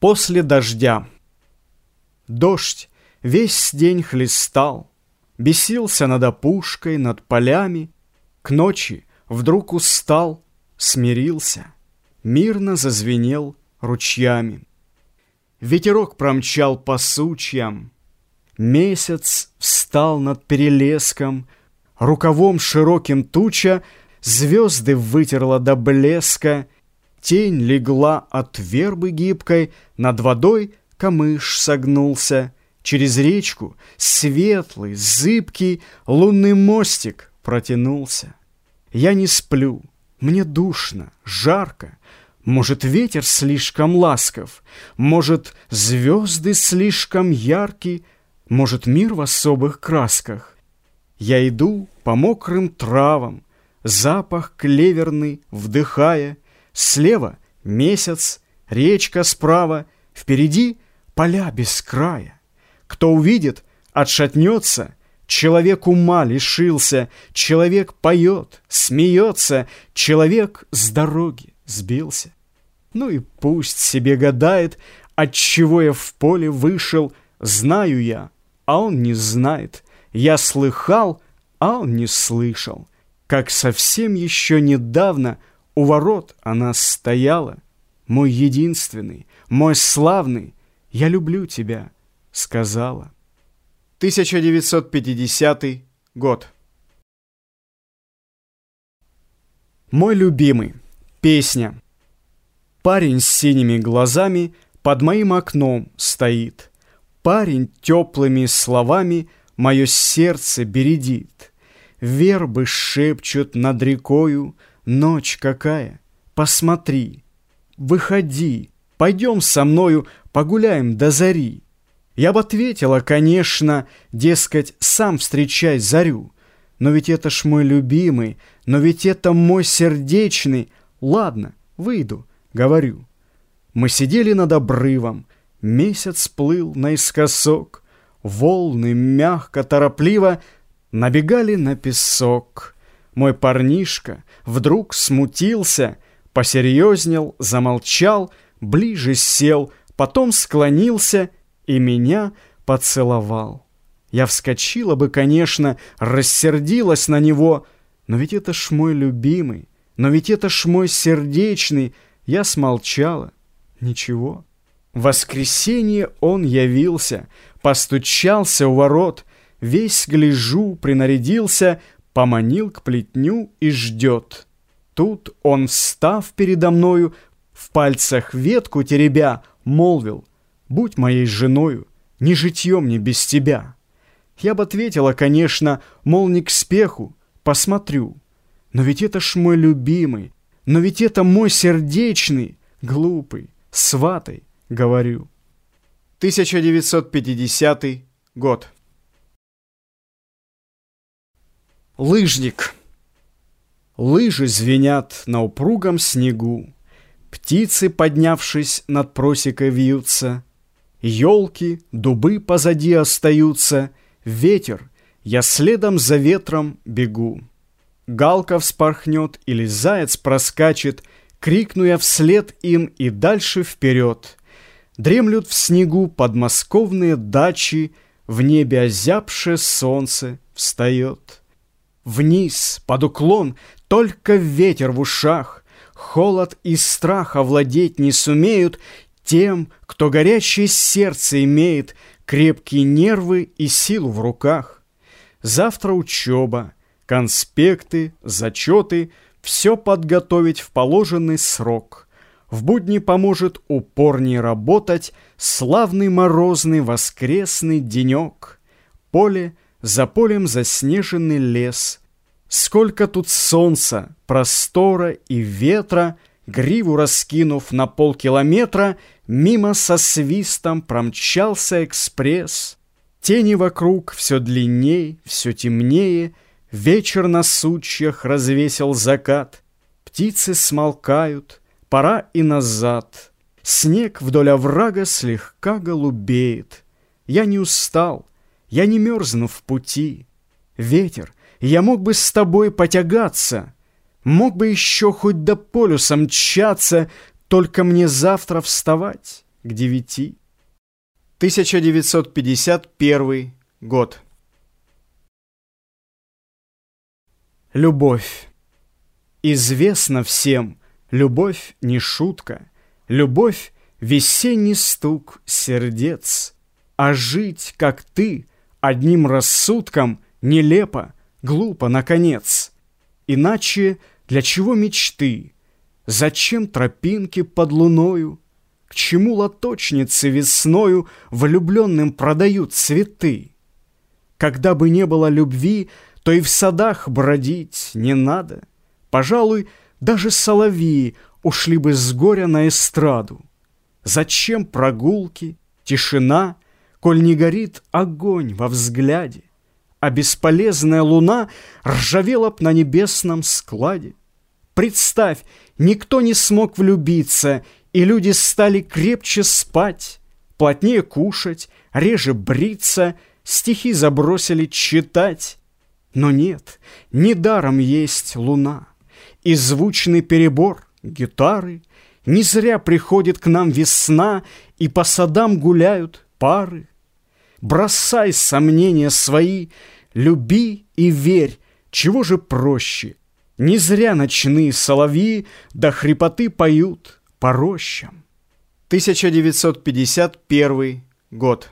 После дождя Дождь весь день хлестал, Бесился над опушкой, над полями, К ночи вдруг устал, смирился, Мирно зазвенел ручьями. Ветерок промчал по сучьям, Месяц встал над перелеском, Рукавом широким туча Звезды вытерла до блеска, Тень легла от вербы гибкой, Над водой камыш согнулся, Через речку светлый, зыбкий Лунный мостик протянулся. Я не сплю, мне душно, жарко, Может, ветер слишком ласков, Может, звезды слишком ярки, Может, мир в особых красках. Я иду по мокрым травам, Запах клеверный вдыхая, Слева месяц, речка справа, Впереди поля без края. Кто увидит, отшатнется, Человек ума лишился, Человек поет, смеется, Человек с дороги сбился. Ну и пусть себе гадает, Отчего я в поле вышел, Знаю я, а он не знает. Я слыхал, а он не слышал. Как совсем еще недавно У ворот она стояла, Мой единственный, мой славный, Я люблю тебя, сказала. 1950 год. Мой любимый. Песня. Парень с синими глазами под моим окном стоит. Парень теплыми словами мое сердце бередит. Вербы шепчут над рекою, ночь какая, посмотри. Выходи, пойдем со мною погуляем до зари. Я бы ответила, конечно, дескать, сам встречай зарю. Но ведь это ж мой любимый, но ведь это мой сердечный. Ладно, выйду, говорю. Мы сидели над обрывом, месяц плыл наискосок, волны мягко, торопливо набегали на песок. Мой парнишка вдруг смутился, посерьезнел, замолчал, ближе сел, потом склонился и меня поцеловал. Я вскочила бы, конечно, рассердилась на него, но ведь это ж мой любимый, но ведь это ж мой сердечный. Я смолчала. Ничего. В воскресенье он явился, постучался у ворот, весь гляжу, принарядился, поманил к плетню и ждет. Тут он, встав передо мною, в пальцах ветку теребя, молвил, «Будь моей женою, не житье мне без тебя». Я бы ответила, конечно, мол, не к спеху, посмотрю. Но ведь это ж мой любимый, но ведь это мой сердечный, глупый, сватой, говорю. 1950 год. Лыжник. Лыжи звенят на упругом снегу. Птицы, поднявшись над просекой, вьются. Елки, дубы позади остаются. Ветер, я следом за ветром бегу. Галка вспорхнет или заяц проскачет, Крикну я вслед им и дальше вперед. Дремлют в снегу подмосковные дачи, В небе озябшее солнце встает. Вниз, под уклон, только ветер в ушах, Холод и страх овладеть не сумеют Тем, кто горячее сердце имеет, Крепкие нервы и силу в руках. Завтра учеба, конспекты, зачеты — Все подготовить в положенный срок. В будни поможет упорнее работать Славный морозный воскресный денек. Поле — за полем заснеженный лес. Сколько тут солнца, простора и ветра, Гриву раскинув на полкилометра, Мимо со свистом промчался экспресс. Тени вокруг все длинней, все темнее, Вечер на сучьях развесил закат. Птицы смолкают, пора и назад. Снег вдоль оврага слегка голубеет. Я не устал, я не мерзну в пути. Ветер, я мог бы с тобой потягаться, Мог бы еще хоть до полюса мчаться, Только мне завтра вставать к девяти. 1951 год. Любовь. Известно всем, любовь не шутка, Любовь — весенний стук сердец. А жить, как ты, одним рассудком Нелепо, глупо, наконец. Иначе для чего мечты? Зачем тропинки под луною? К чему лоточницы весною Влюбленным продают цветы? Когда бы не было любви, то и в садах бродить не надо. Пожалуй, даже соловьи ушли бы с горя на эстраду. Зачем прогулки, тишина, коль не горит огонь во взгляде, а бесполезная луна ржавела б на небесном складе? Представь, никто не смог влюбиться, и люди стали крепче спать, плотнее кушать, реже бриться, стихи забросили читать. Но нет, недаром есть луна, и звучный перебор — гитары. Не зря приходит к нам весна, И по садам гуляют пары. Бросай сомнения свои, люби и верь, Чего же проще? Не зря ночные соловьи До хрипоты поют по рощам. 1951 год.